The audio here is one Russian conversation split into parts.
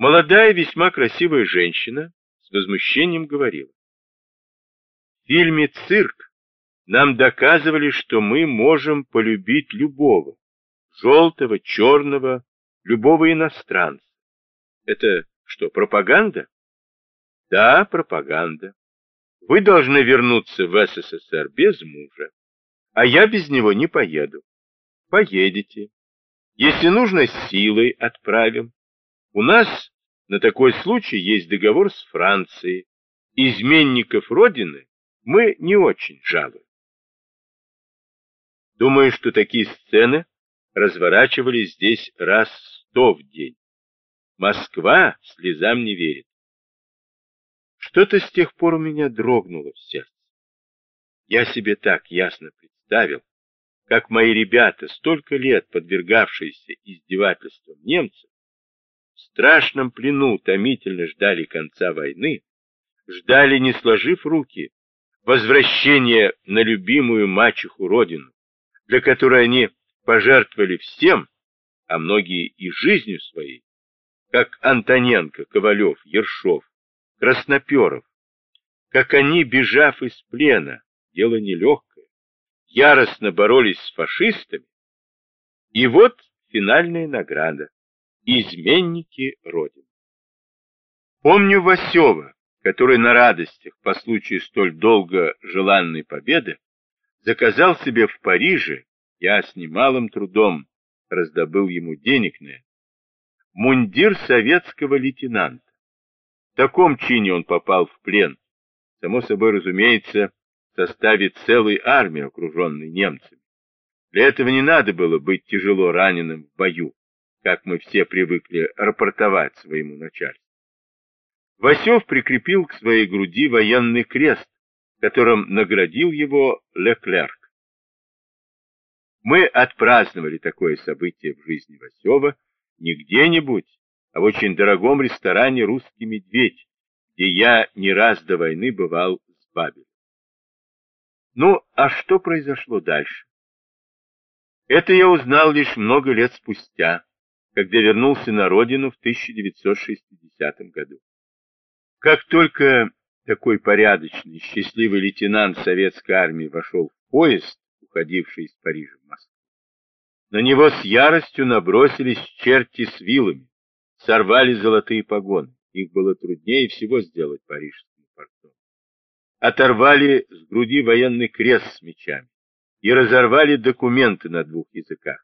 Молодая, весьма красивая женщина с возмущением говорила. В фильме «Цирк» нам доказывали, что мы можем полюбить любого, желтого, черного, любого иностранца. Это что, пропаганда? Да, пропаганда. Вы должны вернуться в СССР без мужа, а я без него не поеду. Поедете. Если нужно, силой отправим. У нас на такой случай есть договор с Францией. Изменников Родины мы не очень жалуем. Думаю, что такие сцены разворачивались здесь раз сто в день. Москва слезам не верит. Что-то с тех пор у меня дрогнуло в сердце. Я себе так ясно представил, как мои ребята, столько лет подвергавшиеся издевательствам немцев, в страшном плену томительно ждали конца войны, ждали, не сложив руки, возвращения на любимую мачеху родину, для которой они пожертвовали всем, а многие и жизнью своей, как Антоненко, Ковалев, Ершов, Красноперов, как они, бежав из плена, дело нелегкое, яростно боролись с фашистами, и вот финальная награда — изменники Родины. Помню Васева, который на радостях по случаю столь долго желанной победы заказал себе в Париже, я с немалым трудом раздобыл ему денег на это, мундир советского лейтенанта. В таком чине он попал в плен. Само собой, разумеется, в составе целой армии, окруженной немцами. Для этого не надо было быть тяжело раненым в бою, как мы все привыкли рапортовать своему начальству. Васев прикрепил к своей груди военный крест, которым наградил его Леклерк. Мы отпраздновали такое событие в жизни Васева не где-нибудь, а в очень дорогом ресторане «Русский медведь», где я не раз до войны бывал с Бабелем. Ну, а что произошло дальше? Это я узнал лишь много лет спустя, когда вернулся на родину в 1960 году. Как только такой порядочный, счастливый лейтенант советской армии вошел в поезд, уходивший из Парижа в Москву, на него с яростью набросились черти с вилами, сорвали золотые погоны. Их было труднее всего сделать парижским портом. Оторвали с груди военный крест с мечами и разорвали документы на двух языках,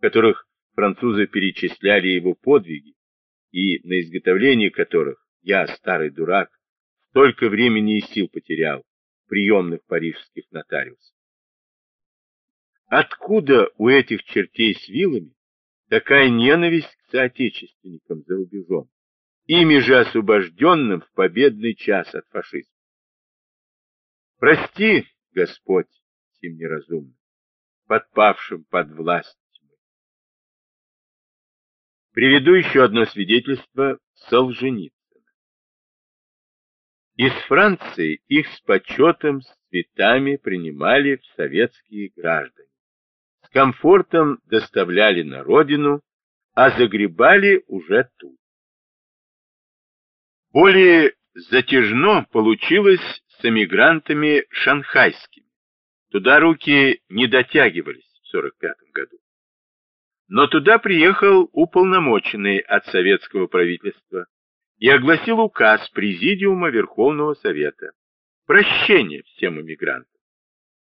которых французы перечисляли его подвиги, и на изготовление которых я, старый дурак, столько времени и сил потерял приемных парижских нотариусов. Откуда у этих чертей с вилами такая ненависть к соотечественникам за рубежом, ими же освобожденным в победный час от фашизма? Прости, Господь, тем неразумным, подпавшим под власть. Приведу еще одно свидетельство Солженицына. Из Франции их с почетом, с цветами принимали в советские граждане комфортом доставляли на родину, а загребали уже тут. Более затяжно получилось с эмигрантами шанхайскими. Туда руки не дотягивались в 45 году. Но туда приехал уполномоченный от советского правительства и огласил указ Президиума Верховного Совета. Прощение всем эмигрантам.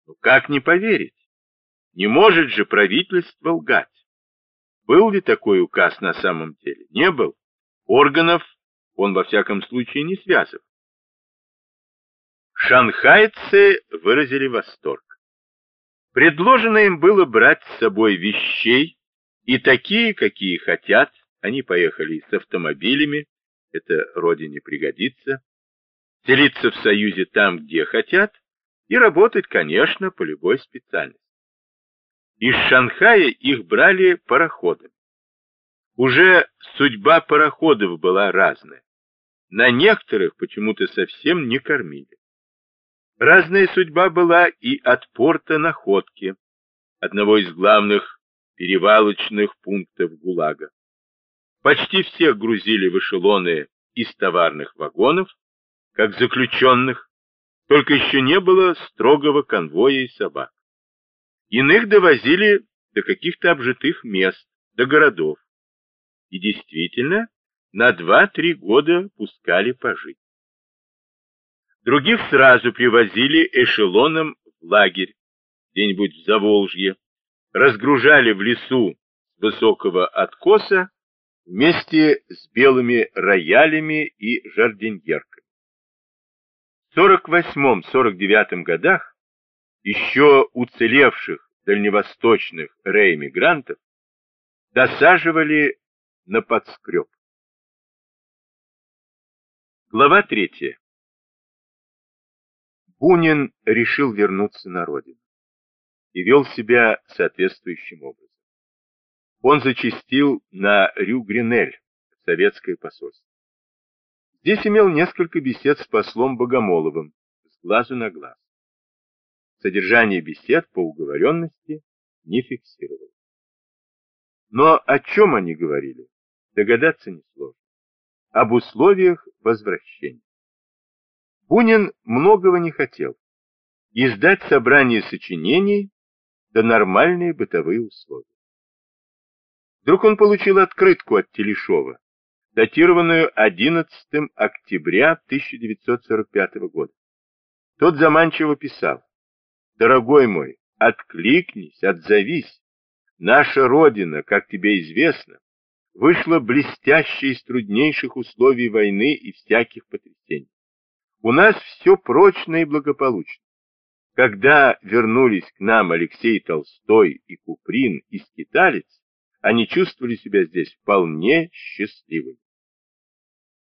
Ну как не поверить? Не может же правительство лгать. Был ли такой указ на самом деле? Не был. Органов он во всяком случае не связывал. Шанхайцы выразили восторг. Предложено им было брать с собой вещей, и такие, какие хотят, они поехали с автомобилями, это родине пригодится, селиться в Союзе там, где хотят, и работать, конечно, по любой специальности. Из Шанхая их брали пароходами. Уже судьба пароходов была разная. На некоторых почему-то совсем не кормили. Разная судьба была и от порта Находки, одного из главных перевалочных пунктов ГУЛАГа. Почти всех грузили в эшелоны из товарных вагонов, как заключенных, только еще не было строгого конвоя и собак. Иных довозили до каких-то обжитых мест, до городов. И действительно, на два-три года пускали пожить. Других сразу привозили эшелоном в лагерь, где-нибудь в Заволжье, разгружали в лесу высокого откоса вместе с белыми роялями и жардиньерками. В 48-49 годах еще уцелевших дальневосточных реэмигрантов досаживали на подскреб. Глава третья. Бунин решил вернуться на родину и вел себя соответствующим образом. Он зачастил на Рю-Гринель, советское посольство. Здесь имел несколько бесед с послом Богомоловым, с глазу на глаз. Содержание бесед по уговоренности не фиксировалось. Но о чем они говорили, догадаться несложно. Об условиях возвращения. Бунин многого не хотел. Издать собрание сочинений да нормальные бытовые условия. Вдруг он получил открытку от Телешова, датированную 11 октября 1945 года. Тот заманчиво писал, «Дорогой мой, откликнись, отзовись. Наша Родина, как тебе известно, вышла блестяще из труднейших условий войны и всяких потрясений. У нас все прочно и благополучно. Когда вернулись к нам Алексей Толстой и Куприн и Скиталец, они чувствовали себя здесь вполне счастливыми.